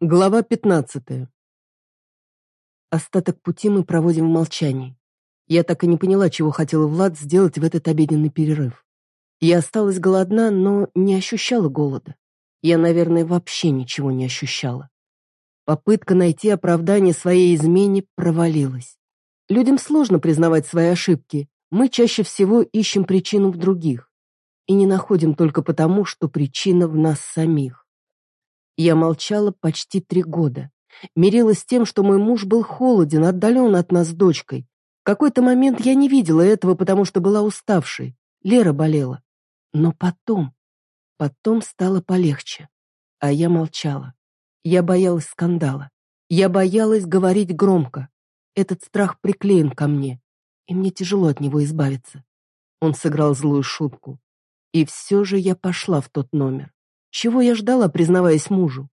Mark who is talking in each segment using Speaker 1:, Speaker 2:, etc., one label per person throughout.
Speaker 1: Глава 15. Остаток пути мы проводим в молчании. Я так и не поняла, чего хотел Влад сделать в этот обеденный перерыв. Я осталась голодна, но не ощущала голода. Я, наверное, вообще ничего не ощущала. Попытка найти оправдание своей измене провалилась. Людям сложно признавать свои ошибки. Мы чаще всего ищем причину в других. И не находим только потому, что причина в нас самих. Я молчала почти три года. Мирилась с тем, что мой муж был холоден, отдален от нас с дочкой. В какой-то момент я не видела этого, потому что была уставшей. Лера болела. Но потом, потом стало полегче. А я молчала. Я боялась скандала. Я боялась говорить громко. Этот страх приклеен ко мне, и мне тяжело от него избавиться. Он сыграл злую шутку. И все же я пошла в тот номер. Чего я ждала, признаваясь мужу?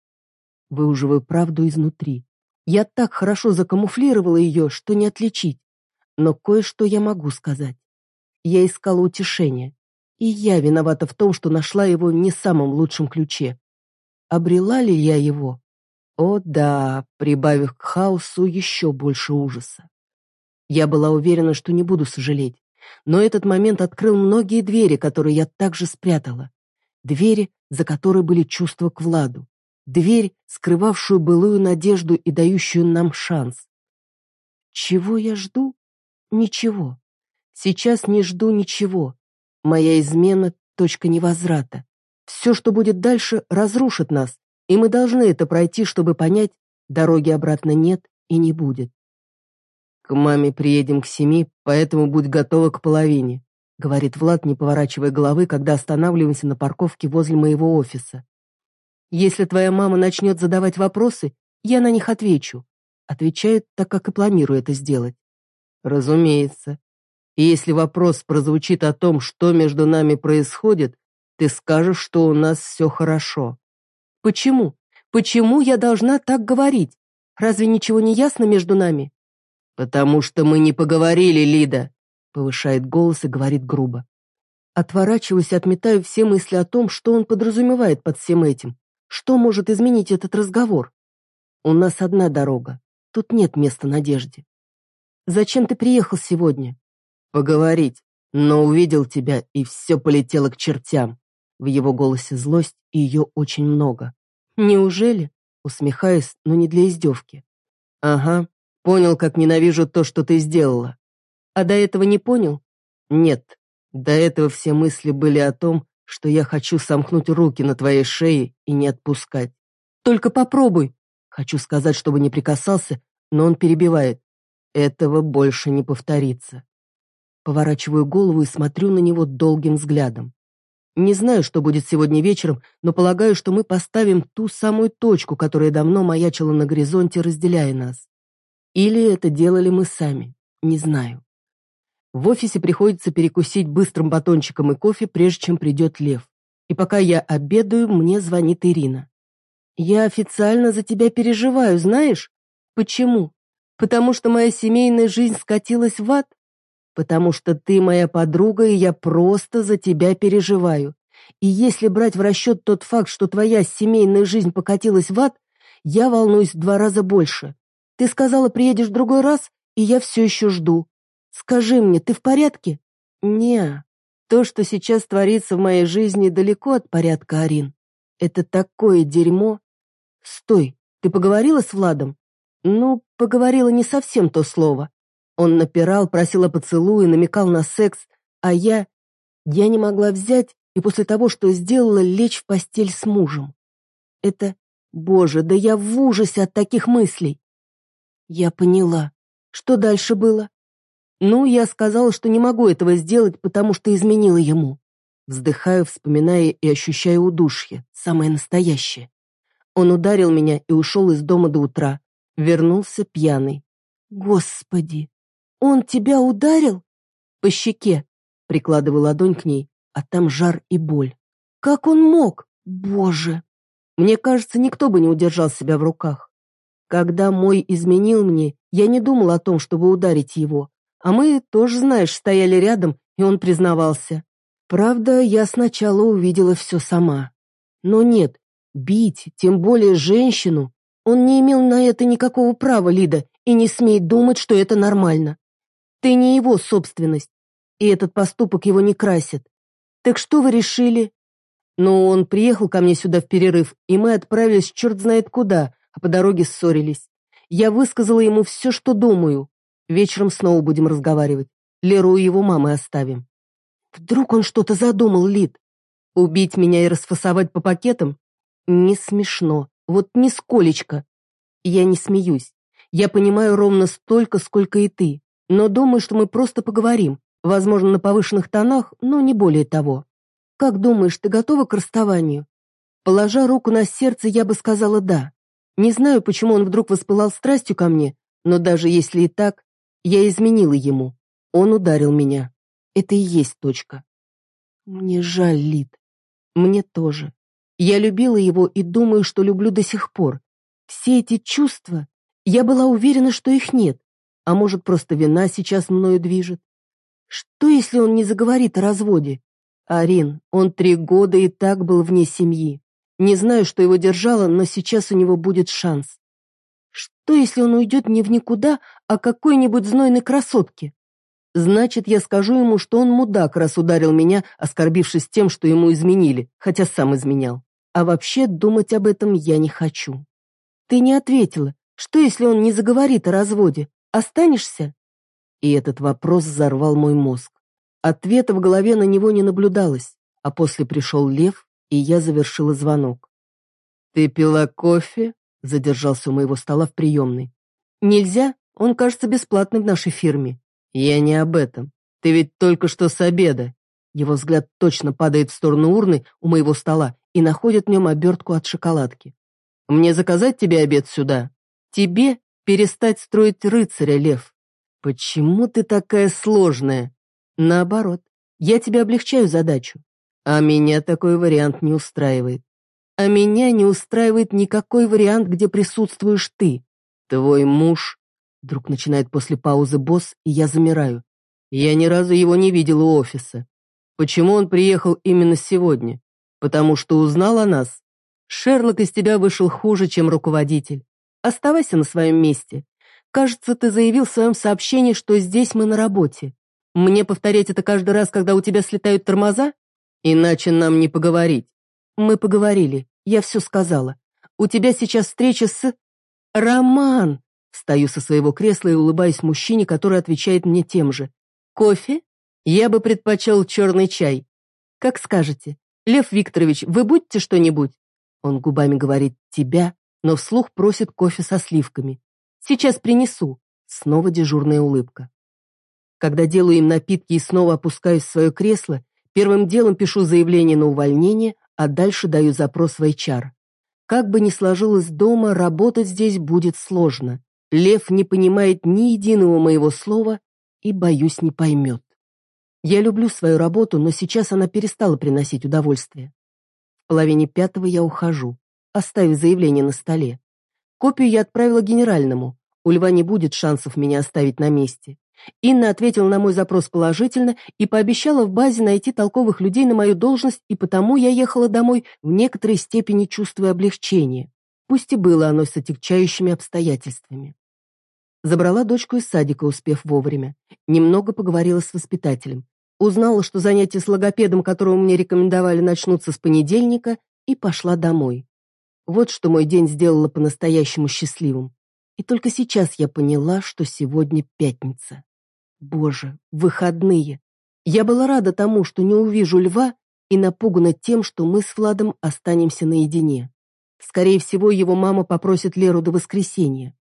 Speaker 1: Выуживаю правду изнутри. Я так хорошо закамуфлировала ее, что не отличить. Но кое-что я могу сказать. Я искала утешения. И я виновата в том, что нашла его не самым лучшем ключе. Обрела ли я его? О да, прибавив к хаосу еще больше ужаса. Я была уверена, что не буду сожалеть. Но этот момент открыл многие двери, которые я также спрятала. Двери, за которой были чувства к Владу. Дверь, скрывавшую былую надежду и дающую нам шанс. Чего я жду? Ничего. Сейчас не жду ничего. Моя измена — точка невозврата. Все, что будет дальше, разрушит нас, и мы должны это пройти, чтобы понять, дороги обратно нет и не будет. К маме приедем к семи, поэтому будь готова к половине говорит Влад, не поворачивая головы, когда останавливаемся на парковке возле моего офиса. Если твоя мама начнет задавать вопросы, я на них отвечу. Отвечаю, так как и планирую это сделать. Разумеется. И если вопрос прозвучит о том, что между нами происходит, ты скажешь, что у нас все хорошо. Почему? Почему я должна так говорить? Разве ничего не ясно между нами? Потому что мы не поговорили, Лида. Повышает голос и говорит грубо. Отворачиваюсь и отметаю все мысли о том, что он подразумевает под всем этим. Что может изменить этот разговор? У нас одна дорога. Тут нет места надежде. Зачем ты приехал сегодня? Поговорить. Но увидел тебя, и все полетело к чертям. В его голосе злость, и ее очень много. Неужели? Усмехаюсь, но не для издевки. Ага, понял, как ненавижу то, что ты сделала. А до этого не понял? Нет. До этого все мысли были о том, что я хочу сомкнуть руки на твоей шее и не отпускать. Только попробуй. Хочу сказать, чтобы не прикасался, но он перебивает. Этого больше не повторится. Поворачиваю голову и смотрю на него долгим взглядом. Не знаю, что будет сегодня вечером, но полагаю, что мы поставим ту самую точку, которая давно маячила на горизонте, разделяя нас. Или это делали мы сами, не знаю. В офисе приходится перекусить быстрым батончиком и кофе, прежде чем придет Лев. И пока я обедаю, мне звонит Ирина. «Я официально за тебя переживаю, знаешь? Почему? Потому что моя семейная жизнь скатилась в ад? Потому что ты моя подруга, и я просто за тебя переживаю. И если брать в расчет тот факт, что твоя семейная жизнь покатилась в ад, я волнуюсь в два раза больше. Ты сказала, приедешь в другой раз, и я все еще жду. Скажи мне, ты в порядке? Не. То, что сейчас творится в моей жизни, далеко от порядка, Арин. Это такое дерьмо. Стой, ты поговорила с Владом? Ну, поговорила не совсем то слово. Он напирал, просил о поцелуе, намекал на секс, а я... Я не могла взять и после того, что сделала, лечь в постель с мужем. Это... Боже, да я в ужасе от таких мыслей. Я поняла. Что дальше было? Ну, я сказала, что не могу этого сделать, потому что изменила ему. Вздыхаю, вспоминая и ощущая удушье, самое настоящее. Он ударил меня и ушел из дома до утра. Вернулся пьяный. Господи, он тебя ударил? По щеке. Прикладываю ладонь к ней, а там жар и боль. Как он мог? Боже! Мне кажется, никто бы не удержал себя в руках. Когда мой изменил мне, я не думал о том, чтобы ударить его, а мы, тоже знаешь, стояли рядом, и он признавался. Правда, я сначала увидела все сама. Но нет, бить, тем более женщину, Он не имел на это никакого права, Лида, и не смей думать, что это нормально. Ты не его собственность, и этот поступок его не красит. Так что вы решили? Ну, он приехал ко мне сюда в перерыв, и мы отправились черт знает куда, а по дороге ссорились. Я высказала ему все, что думаю. Вечером снова будем разговаривать. Леру и его мамы оставим. Вдруг он что-то задумал, Лид? Убить меня и расфасовать по пакетам? Не смешно. Вот нисколечко. Я не смеюсь. Я понимаю ровно столько, сколько и ты. Но думаю, что мы просто поговорим. Возможно, на повышенных тонах, но не более того. Как думаешь, ты готова к расставанию? Положа руку на сердце, я бы сказала «да». Не знаю, почему он вдруг воспылал страстью ко мне, но даже если и так, я изменила ему. Он ударил меня. Это и есть точка. Мне жаль, Лид. Мне тоже. Я любила его и думаю, что люблю до сих пор. Все эти чувства, я была уверена, что их нет. А может, просто вина сейчас мною движет. Что, если он не заговорит о разводе? Арин, он три года и так был вне семьи. Не знаю, что его держало, но сейчас у него будет шанс. Что, если он уйдет не в никуда, а какой-нибудь знойной красотке? Значит, я скажу ему, что он мудак, раз ударил меня, оскорбившись тем, что ему изменили, хотя сам изменял. А вообще думать об этом я не хочу. Ты не ответила. Что, если он не заговорит о разводе? Останешься? И этот вопрос взорвал мой мозг. Ответа в голове на него не наблюдалось, а после пришел Лев и я завершила звонок. «Ты пила кофе?» — задержался у моего стола в приемной. «Нельзя, он кажется бесплатным в нашей фирме». «Я не об этом. Ты ведь только что с обеда». Его взгляд точно падает в сторону урны у моего стола и находит в нем обертку от шоколадки. «Мне заказать тебе обед сюда? Тебе перестать строить рыцаря, Лев. Почему ты такая сложная? Наоборот, я тебе облегчаю задачу. А меня такой вариант не устраивает. А меня не устраивает никакой вариант, где присутствуешь ты. Твой муж... Вдруг начинает после паузы босс, и я замираю. Я ни разу его не видел у офиса. Почему он приехал именно сегодня? Потому что узнал о нас? Шерлок из тебя вышел хуже, чем руководитель. Оставайся на своем месте. Кажется, ты заявил в своем сообщении, что здесь мы на работе. Мне повторять это каждый раз, когда у тебя слетают тормоза? Иначе нам не поговорить. Мы поговорили, я все сказала. У тебя сейчас встреча с... Роман! Встаю со своего кресла и улыбаюсь мужчине, который отвечает мне тем же. Кофе? Я бы предпочел черный чай. Как скажете. Лев Викторович, вы будете что-нибудь? Он губами говорит «тебя», но вслух просит кофе со сливками. Сейчас принесу. Снова дежурная улыбка. Когда делаю им напитки и снова опускаюсь в свое кресло, Первым делом пишу заявление на увольнение, а дальше даю запрос в HR. Как бы ни сложилось дома, работать здесь будет сложно. Лев не понимает ни единого моего слова и, боюсь, не поймет. Я люблю свою работу, но сейчас она перестала приносить удовольствие. В половине пятого я ухожу, оставив заявление на столе. Копию я отправила генеральному. У Льва не будет шансов меня оставить на месте. Инна ответила на мой запрос положительно и пообещала в базе найти толковых людей на мою должность, и потому я ехала домой в некоторой степени чувствуя облегчение. Пусть и было оно с отягчающими обстоятельствами. Забрала дочку из садика, успев вовремя. Немного поговорила с воспитателем. Узнала, что занятия с логопедом, которого мне рекомендовали, начнутся с понедельника, и пошла домой. Вот что мой день сделала по-настоящему счастливым. И только сейчас я поняла, что сегодня пятница. Боже, выходные. Я была рада тому, что не увижу льва, и напугана тем, что мы с Владом останемся наедине. Скорее всего, его мама попросит Леру до воскресенья.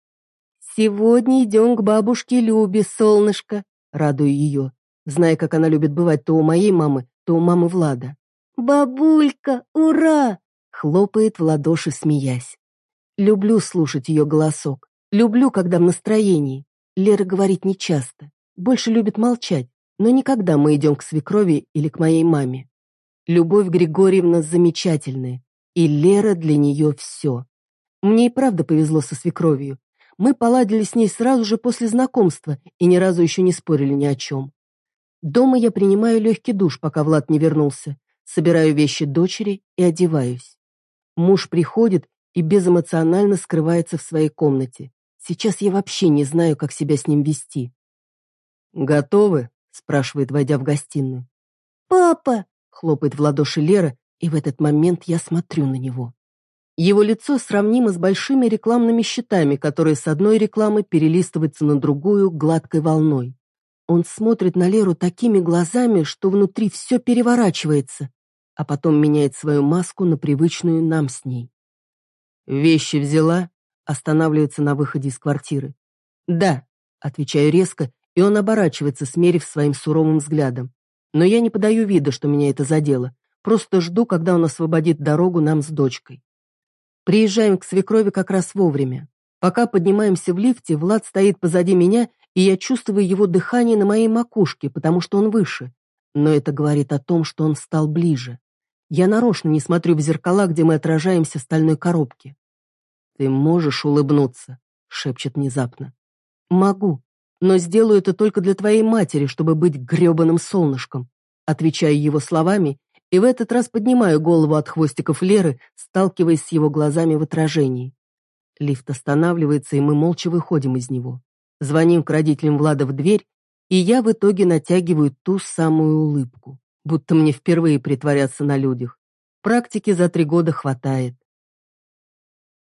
Speaker 1: «Сегодня идем к бабушке Любе, солнышко», — радую ее, зная, как она любит бывать то у моей мамы, то у мамы Влада. «Бабулька, ура!» — хлопает в ладоши, смеясь. Люблю слушать ее голосок. Люблю, когда в настроении. Лера говорит нечасто больше любит молчать, но никогда мы идем к свекрови или к моей маме. Любовь Григорьевна замечательная, и Лера для нее все. Мне и правда повезло со свекровью. Мы поладили с ней сразу же после знакомства и ни разу еще не спорили ни о чем. Дома я принимаю легкий душ, пока Влад не вернулся, собираю вещи дочери и одеваюсь. Муж приходит, и безэмоционально скрывается в своей комнате. Сейчас я вообще не знаю, как себя с ним вести. «Готовы?» — спрашивает, войдя в гостиную.
Speaker 2: «Папа!»
Speaker 1: — хлопает в ладоши Лера, и в этот момент я смотрю на него. Его лицо сравнимо с большими рекламными щитами, которые с одной рекламы перелистываются на другую гладкой волной. Он смотрит на Леру такими глазами, что внутри все переворачивается, а потом меняет свою маску на привычную нам с ней. «Вещи взяла?» Останавливается на выходе из квартиры. «Да», — отвечаю резко, и он оборачивается, смерив своим суровым взглядом. Но я не подаю вида, что меня это задело. Просто жду, когда он освободит дорогу нам с дочкой. Приезжаем к свекрови как раз вовремя. Пока поднимаемся в лифте, Влад стоит позади меня, и я чувствую его дыхание на моей макушке, потому что он выше. Но это говорит о том, что он стал ближе. Я нарочно не смотрю в зеркала, где мы отражаемся в стальной коробке. «Ты можешь улыбнуться?» — шепчет внезапно. «Могу, но сделаю это только для твоей матери, чтобы быть грёбаным солнышком», отвечаю его словами и в этот раз поднимаю голову от хвостиков Леры, сталкиваясь с его глазами в отражении. Лифт останавливается, и мы молча выходим из него. Звоним к родителям Влада в дверь, и я в итоге натягиваю ту самую улыбку, будто мне впервые притворяться на людях. Практики за три года хватает.